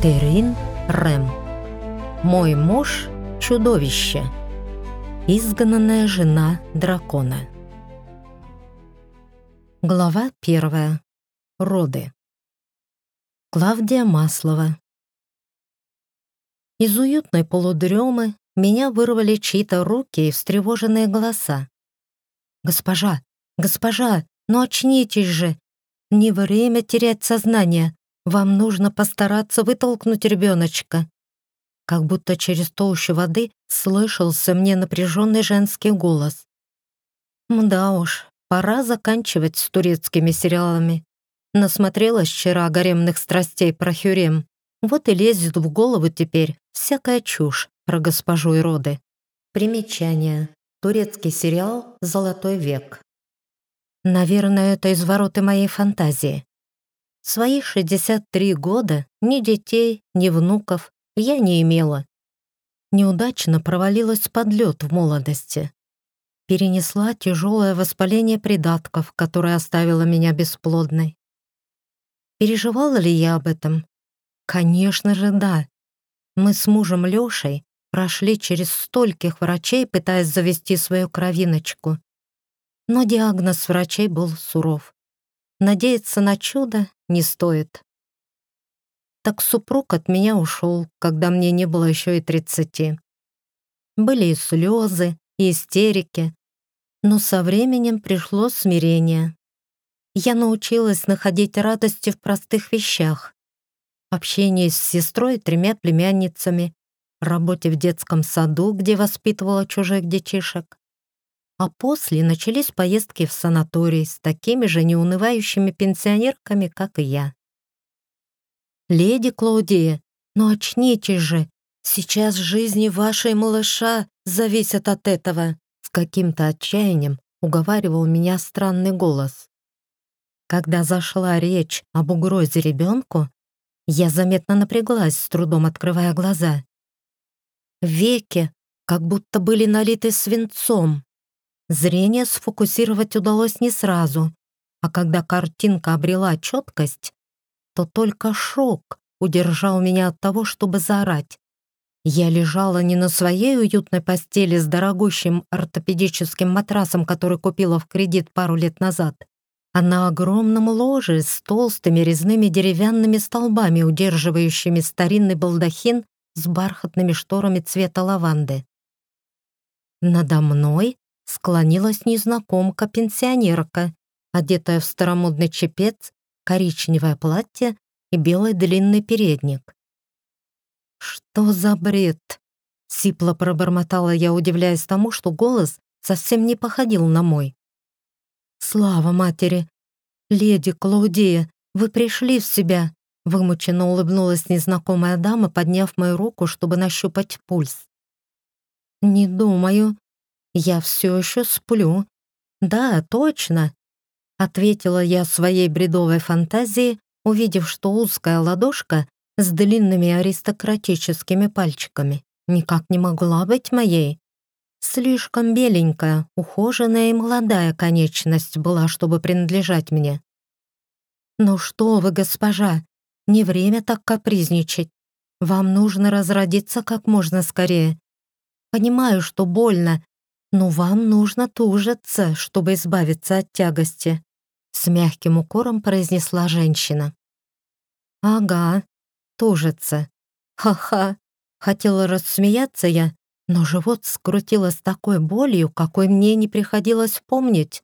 Терин Рэм. Мой муж — чудовище. Изгнанная жена дракона. Глава первая. Роды. Клавдия Маслова. Из уютной полудремы меня вырвали чьи-то руки и встревоженные голоса. «Госпожа! Госпожа! Ну очнитесь же! Не время терять сознание! Вам нужно постараться вытолкнуть ребеночка». Как будто через толщу воды слышался мне напряженный женский голос. Да уж, пора заканчивать с турецкими сериалами. Насмотрелась вчера гаремных страстей про Хюрем. Вот и лезет в голову теперь всякая чушь про госпожу и роды. Примечание. Турецкий сериал «Золотой век». Наверное, это извороты моей фантазии свои 63 года ни детей, ни внуков я не имела. Неудачно провалилась под лед в молодости. Перенесла тяжелое воспаление придатков, которое оставило меня бесплодной. Переживала ли я об этом? Конечно же, да. Мы с мужем Лешей прошли через стольких врачей, пытаясь завести свою кровиночку. Но диагноз врачей был суров. Надеяться на чудо не стоит. Так супруг от меня ушел, когда мне не было еще и тридцати. Были и слезы, и истерики, но со временем пришло смирение. Я научилась находить радости в простых вещах. Общении с сестрой и тремя племянницами, работе в детском саду, где воспитывала чужих детишек, а после начались поездки в санаторий с такими же неунывающими пенсионерками, как и я. «Леди Клаудия, ну очнитесь же! Сейчас жизни вашей малыша зависят от этого!» С каким-то отчаянием уговаривал меня странный голос. Когда зашла речь об угрозе ребенку, я заметно напряглась, с трудом открывая глаза. Веки как будто были налиты свинцом. Зрение сфокусировать удалось не сразу, а когда картинка обрела четкость, то только шок удержал меня от того, чтобы заорать. Я лежала не на своей уютной постели с дорогущим ортопедическим матрасом, который купила в кредит пару лет назад, а на огромном ложе с толстыми резными деревянными столбами, удерживающими старинный балдахин с бархатными шторами цвета лаванды. Надо мной склонилась незнакомка-пенсионерка, одетая в старомодный чепец, коричневое платье и белый длинный передник. «Что за бред?» — сипло пробормотала я, удивляясь тому, что голос совсем не походил на мой. «Слава матери! Леди Клаудия, вы пришли в себя!» Вымученно улыбнулась незнакомая дама, подняв мою руку, чтобы нащупать пульс. «Не думаю, я все еще сплю. Да, точно. Ответила я своей бредовой фантазии, увидев, что узкая ладошка с длинными аристократическими пальчиками никак не могла быть моей. Слишком беленькая, ухоженная и молодая конечность была, чтобы принадлежать мне. «Ну что вы, госпожа, не время так капризничать. Вам нужно разродиться как можно скорее. Понимаю, что больно, но вам нужно тужиться, чтобы избавиться от тягости», с мягким укором произнесла женщина. «Ага, тужится. Ха-ха!» Хотела рассмеяться я, но живот скрутило с такой болью, какой мне не приходилось помнить.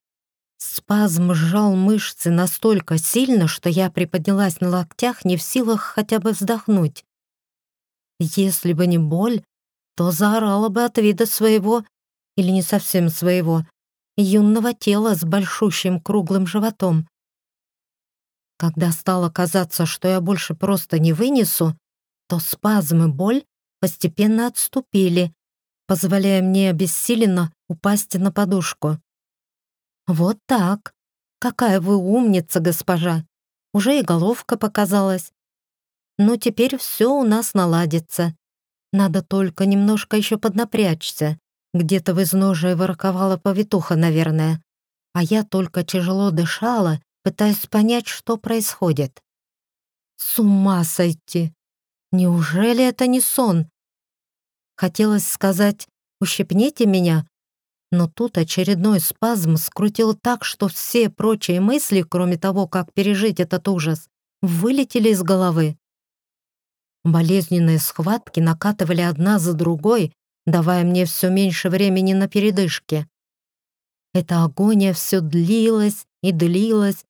Спазм сжал мышцы настолько сильно, что я приподнялась на локтях, не в силах хотя бы вздохнуть. Если бы не боль, то заорала бы от вида своего или не совсем своего, юного тела с большущим круглым животом. Когда стало казаться, что я больше просто не вынесу, то спазм и боль постепенно отступили, позволяя мне обессиленно упасть на подушку. «Вот так. Какая вы умница, госпожа. Уже и головка показалась. Ну, теперь все у нас наладится. Надо только немножко еще поднапрячься. Где-то в изножии ворковала повитуха, наверное, а я только тяжело дышала, пытаясь понять, что происходит. С ума сойти! Неужели это не сон? Хотелось сказать «ущипните меня», но тут очередной спазм скрутил так, что все прочие мысли, кроме того, как пережить этот ужас, вылетели из головы. Болезненные схватки накатывали одна за другой, давая мне все меньше времени на передышке. Эта агония все длилась и длилась,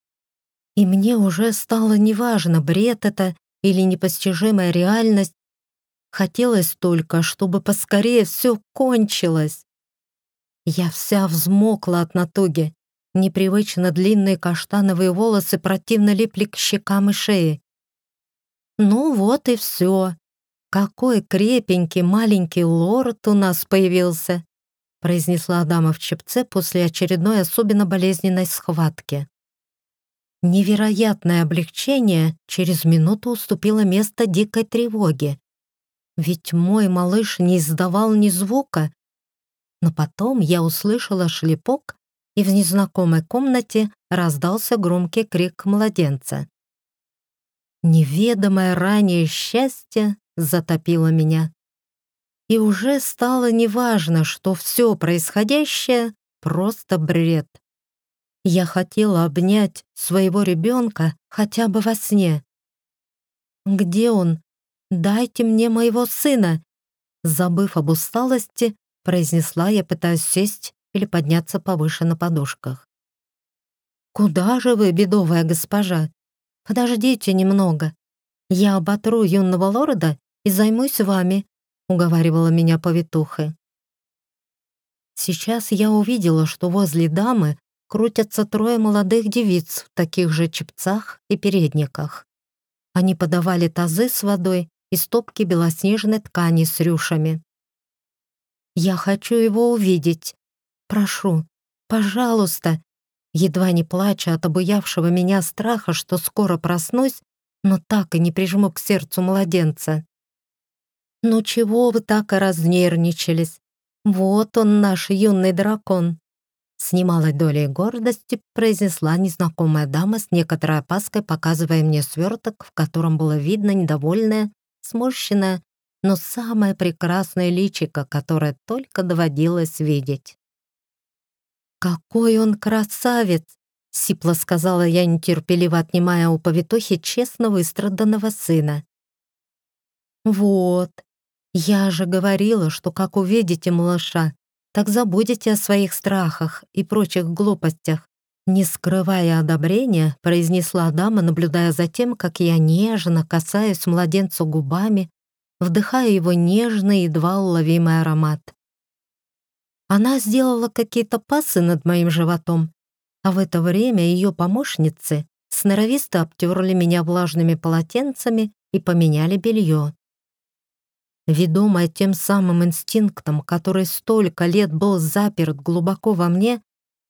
и мне уже стало неважно, бред это или непостижимая реальность. Хотелось только, чтобы поскорее все кончилось. Я вся взмокла от натуги. Непривычно длинные каштановые волосы противно липли к щекам и шее. Ну вот и все. Какой крепенький маленький лорд у нас появился произнесла дама в чепце после очередной особенно болезненной схватки. Невероятное облегчение через минуту уступило место дикой тревоге. Ведь мой малыш не издавал ни звука. Но потом я услышала шлепок, и в незнакомой комнате раздался громкий крик младенца. Неведомое ранее счастье затопило меня и уже стало неважно, что все происходящее — просто бред. Я хотела обнять своего ребенка хотя бы во сне. «Где он? Дайте мне моего сына!» Забыв об усталости, произнесла я, пытаясь сесть или подняться повыше на подушках. «Куда же вы, бедовая госпожа? Подождите немного. Я оботру юного лорда и займусь вами, — уговаривала меня повитуха. Сейчас я увидела, что возле дамы крутятся трое молодых девиц в таких же чепцах и передниках. Они подавали тазы с водой и стопки белоснежной ткани с рюшами. «Я хочу его увидеть. Прошу, пожалуйста!» Едва не плача от обуявшего меня страха, что скоро проснусь, но так и не прижму к сердцу младенца. «Ну чего вы так разнервничались? Вот он, наш юный дракон!» С немалой долей гордости произнесла незнакомая дама с некоторой опаской, показывая мне сверток, в котором было видно недовольное, сморщенное, но самое прекрасное личико, которое только доводилось видеть. «Какой он красавец!» — сипло сказала я, нетерпеливо отнимая у повитухи честно выстраданного сына. «Вот, я же говорила, что как увидите малыша, так забудете о своих страхах и прочих глупостях. Не скрывая одобрения, произнесла дама, наблюдая за тем, как я нежно касаюсь младенцу губами, вдыхая его нежный, едва уловимый аромат. Она сделала какие-то пасы над моим животом, а в это время ее помощницы сноровисто обтерли меня влажными полотенцами и поменяли белье. Ведомая тем самым инстинктом, который столько лет был заперт глубоко во мне,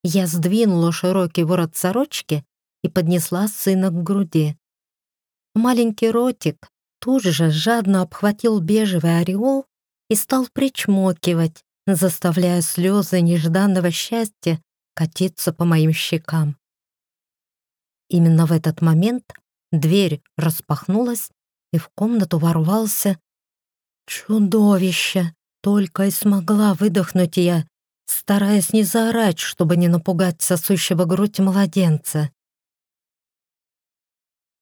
я сдвинула широкий ворот сорочки и поднесла сына к груди. Маленький ротик тут же жадно обхватил бежевый ореол и стал причмокивать, заставляя слезы нежданного счастья катиться по моим щекам. Именно в этот момент дверь распахнулась, и в комнату ворвался «Чудовище!» — только и смогла выдохнуть я, стараясь не заорать, чтобы не напугать сосущего грудь младенца.